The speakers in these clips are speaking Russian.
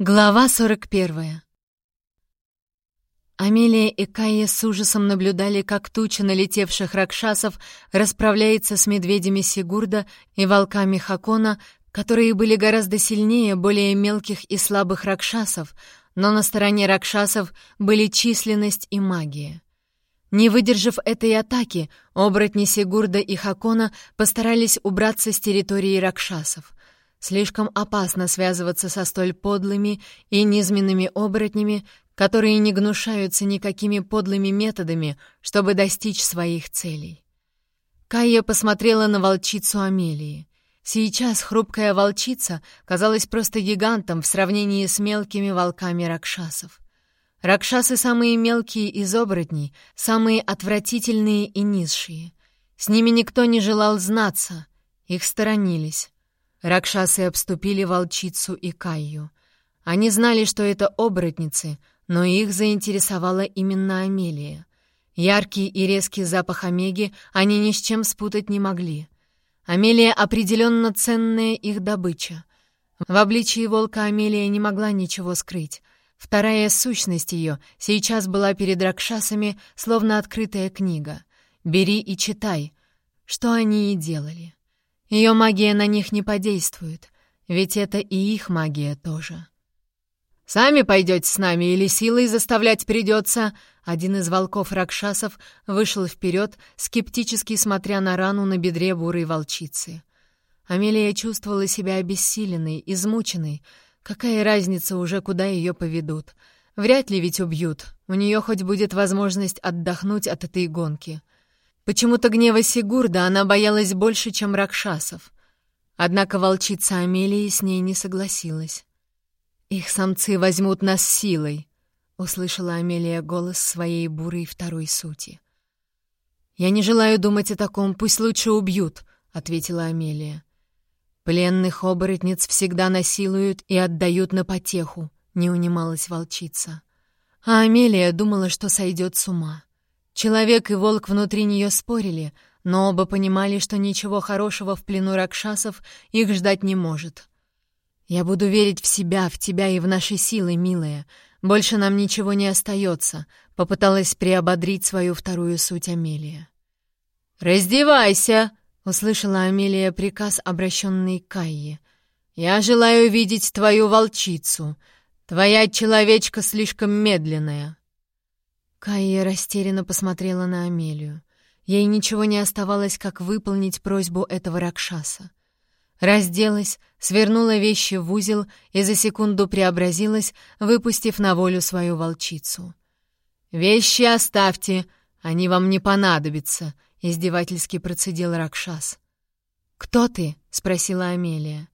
Глава 41 Амелия и Кайя с ужасом наблюдали, как туча налетевших ракшасов расправляется с медведями Сигурда и волками Хакона, которые были гораздо сильнее более мелких и слабых ракшасов, но на стороне ракшасов были численность и магия. Не выдержав этой атаки, оборотни Сигурда и Хакона постарались убраться с территории ракшасов — Слишком опасно связываться со столь подлыми и низменными оборотнями, которые не гнушаются никакими подлыми методами, чтобы достичь своих целей. Кайя посмотрела на волчицу Амелии. Сейчас хрупкая волчица казалась просто гигантом в сравнении с мелкими волками ракшасов. Ракшасы самые мелкие из оборотней, самые отвратительные и низшие. С ними никто не желал знаться, их сторонились. Ракшасы обступили волчицу и Кайю. Они знали, что это оборотницы, но их заинтересовала именно Амелия. Яркий и резкий запах Омеги они ни с чем спутать не могли. Амелия определенно ценная их добыча. В обличии волка Амелия не могла ничего скрыть. Вторая сущность ее сейчас была перед Ракшасами, словно открытая книга. «Бери и читай», что они и делали. Ее магия на них не подействует, ведь это и их магия тоже. «Сами пойдете с нами или силой заставлять придется?» Один из волков-ракшасов вышел вперед, скептически смотря на рану на бедре бурой волчицы. Амелия чувствовала себя обессиленной, измученной. Какая разница уже, куда ее поведут? Вряд ли ведь убьют. У нее хоть будет возможность отдохнуть от этой гонки. Почему-то гнева Сигурда она боялась больше, чем Ракшасов. Однако волчица Амелии с ней не согласилась. «Их самцы возьмут нас силой», — услышала Амелия голос своей бурой второй сути. «Я не желаю думать о таком, пусть лучше убьют», — ответила Амелия. «Пленных оборотниц всегда насилуют и отдают на потеху», — не унималась волчица. А Амелия думала, что сойдет с ума. Человек и волк внутри нее спорили, но оба понимали, что ничего хорошего в плену ракшасов их ждать не может. «Я буду верить в себя, в тебя и в наши силы, милая. Больше нам ничего не остается», — попыталась приободрить свою вторую суть Амелия. «Раздевайся!» — услышала Амелия приказ, обращенный к Кайе. «Я желаю видеть твою волчицу. Твоя человечка слишком медленная». Кайя растерянно посмотрела на Амелию. Ей ничего не оставалось, как выполнить просьбу этого Ракшаса. Разделась, свернула вещи в узел и за секунду преобразилась, выпустив на волю свою волчицу. «Вещи оставьте, они вам не понадобятся», — издевательски процедил Ракшас. «Кто ты?» — спросила Амелия.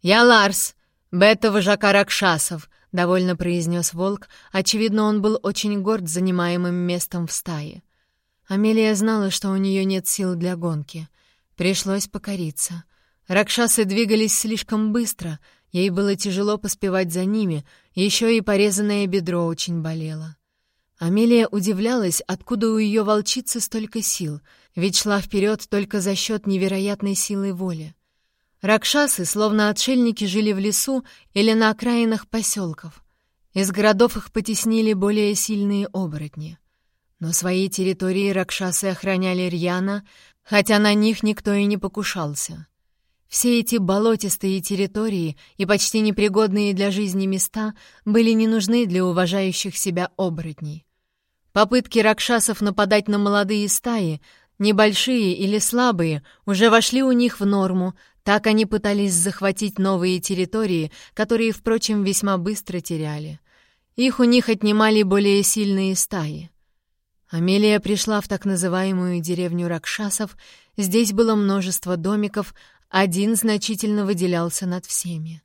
«Я Ларс, бета-вожака Ракшасов», — довольно произнес волк. Очевидно, он был очень горд занимаемым местом в стае. Амелия знала, что у нее нет сил для гонки. Пришлось покориться. Ракшасы двигались слишком быстро, ей было тяжело поспевать за ними, еще и порезанное бедро очень болело. Амелия удивлялась, откуда у ее волчицы столько сил, ведь шла вперед только за счет невероятной силы воли. Ракшасы, словно отшельники, жили в лесу или на окраинах поселков. Из городов их потеснили более сильные оборотни. Но свои территории ракшасы охраняли рьяно, хотя на них никто и не покушался. Все эти болотистые территории и почти непригодные для жизни места были не нужны для уважающих себя оборотней. Попытки ракшасов нападать на молодые стаи, небольшие или слабые, уже вошли у них в норму, так они пытались захватить новые территории, которые, впрочем, весьма быстро теряли. Их у них отнимали более сильные стаи. Амелия пришла в так называемую деревню Ракшасов. Здесь было множество домиков, один значительно выделялся над всеми.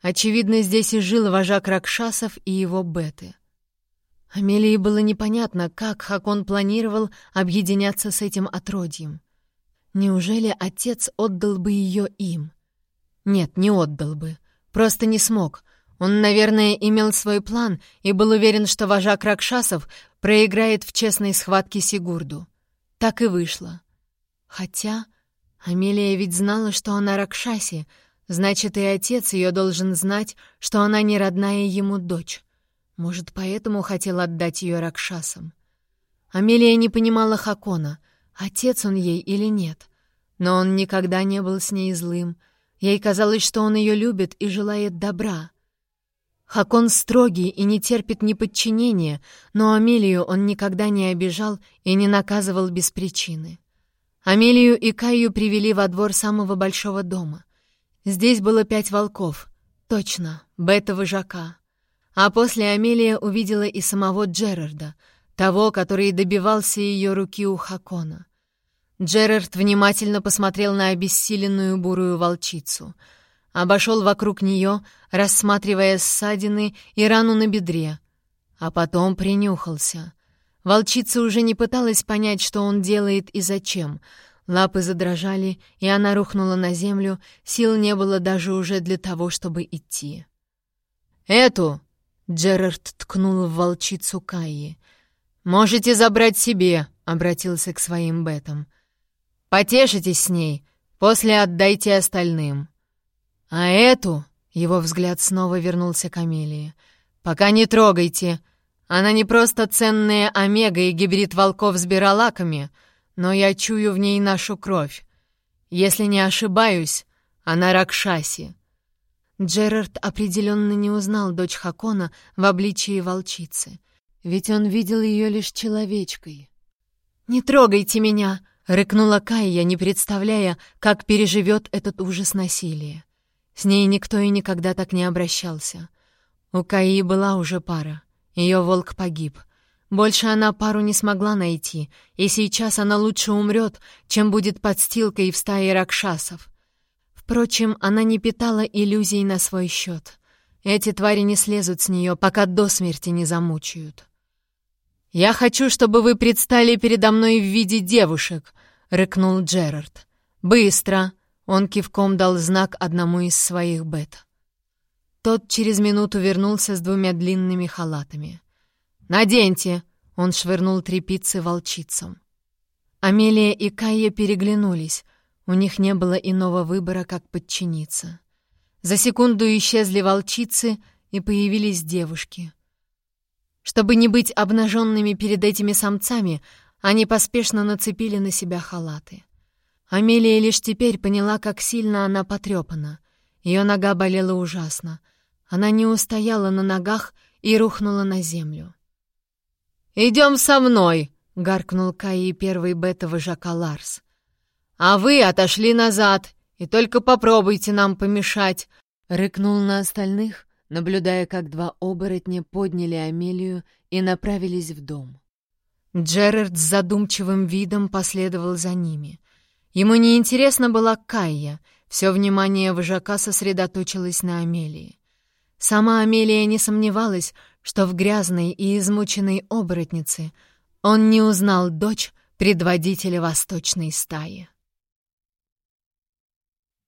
Очевидно, здесь и жил вожак Ракшасов и его беты. Амелии было непонятно, как Хакон планировал объединяться с этим отродьем. Неужели отец отдал бы ее им? Нет, не отдал бы. Просто не смог. Он, наверное, имел свой план и был уверен, что вожак Ракшасов проиграет в честной схватке Сигурду. Так и вышло. Хотя Амелия ведь знала, что она Ракшаси, Значит, и отец ее должен знать, что она не родная ему дочь. Может, поэтому хотел отдать ее Ракшасам. Амелия не понимала Хакона, отец он ей или нет. Но он никогда не был с ней злым. Ей казалось, что он ее любит и желает добра. Хакон строгий и не терпит неподчинения, но Амелию он никогда не обижал и не наказывал без причины. Амелию и Каю привели во двор самого большого дома. Здесь было пять волков. Точно, бета-вожака. А после Амелия увидела и самого Джерарда, того, который добивался ее руки у Хакона. Джерард внимательно посмотрел на обессиленную бурую волчицу. Обошел вокруг нее, рассматривая ссадины и рану на бедре. А потом принюхался. Волчица уже не пыталась понять, что он делает и зачем. Лапы задрожали, и она рухнула на землю, сил не было даже уже для того, чтобы идти. «Эту!» Джерард ткнул в волчицу Кайи. «Можете забрать себе», — обратился к своим бетам. «Потешитесь с ней, после отдайте остальным». «А эту...» — его взгляд снова вернулся к Амелии. «Пока не трогайте. Она не просто ценная омега и гибрид волков с биролаками, но я чую в ней нашу кровь. Если не ошибаюсь, она Ракшаси. Джерард определенно не узнал дочь Хакона в обличии волчицы, ведь он видел ее лишь человечкой. «Не трогайте меня!» — рыкнула Кайя, не представляя, как переживет этот ужас насилия. С ней никто и никогда так не обращался. У Каи была уже пара. Ее волк погиб. Больше она пару не смогла найти, и сейчас она лучше умрет, чем будет подстилкой в стае ракшасов. Впрочем, она не питала иллюзий на свой счет. Эти твари не слезут с нее, пока до смерти не замучают. «Я хочу, чтобы вы предстали передо мной в виде девушек», — рыкнул Джерард. «Быстро!» — он кивком дал знак одному из своих бет. Тот через минуту вернулся с двумя длинными халатами. «Наденьте!» — он швырнул трепицы волчицам. Амелия и Кайя переглянулись. У них не было иного выбора, как подчиниться. За секунду исчезли волчицы, и появились девушки. Чтобы не быть обнаженными перед этими самцами, они поспешно нацепили на себя халаты. Амелия лишь теперь поняла, как сильно она потрепана. Ее нога болела ужасно. Она не устояла на ногах и рухнула на землю. «Идем со мной!» — гаркнул Каи первый бета-вожака Ларс. «А вы отошли назад, и только попробуйте нам помешать!» Рыкнул на остальных, наблюдая, как два оборотня подняли Амелию и направились в дом. Джерард с задумчивым видом последовал за ними. Ему неинтересно была Кайя, все внимание вожака сосредоточилось на Амелии. Сама Амелия не сомневалась, что в грязной и измученной оборотнице он не узнал дочь предводителя восточной стаи.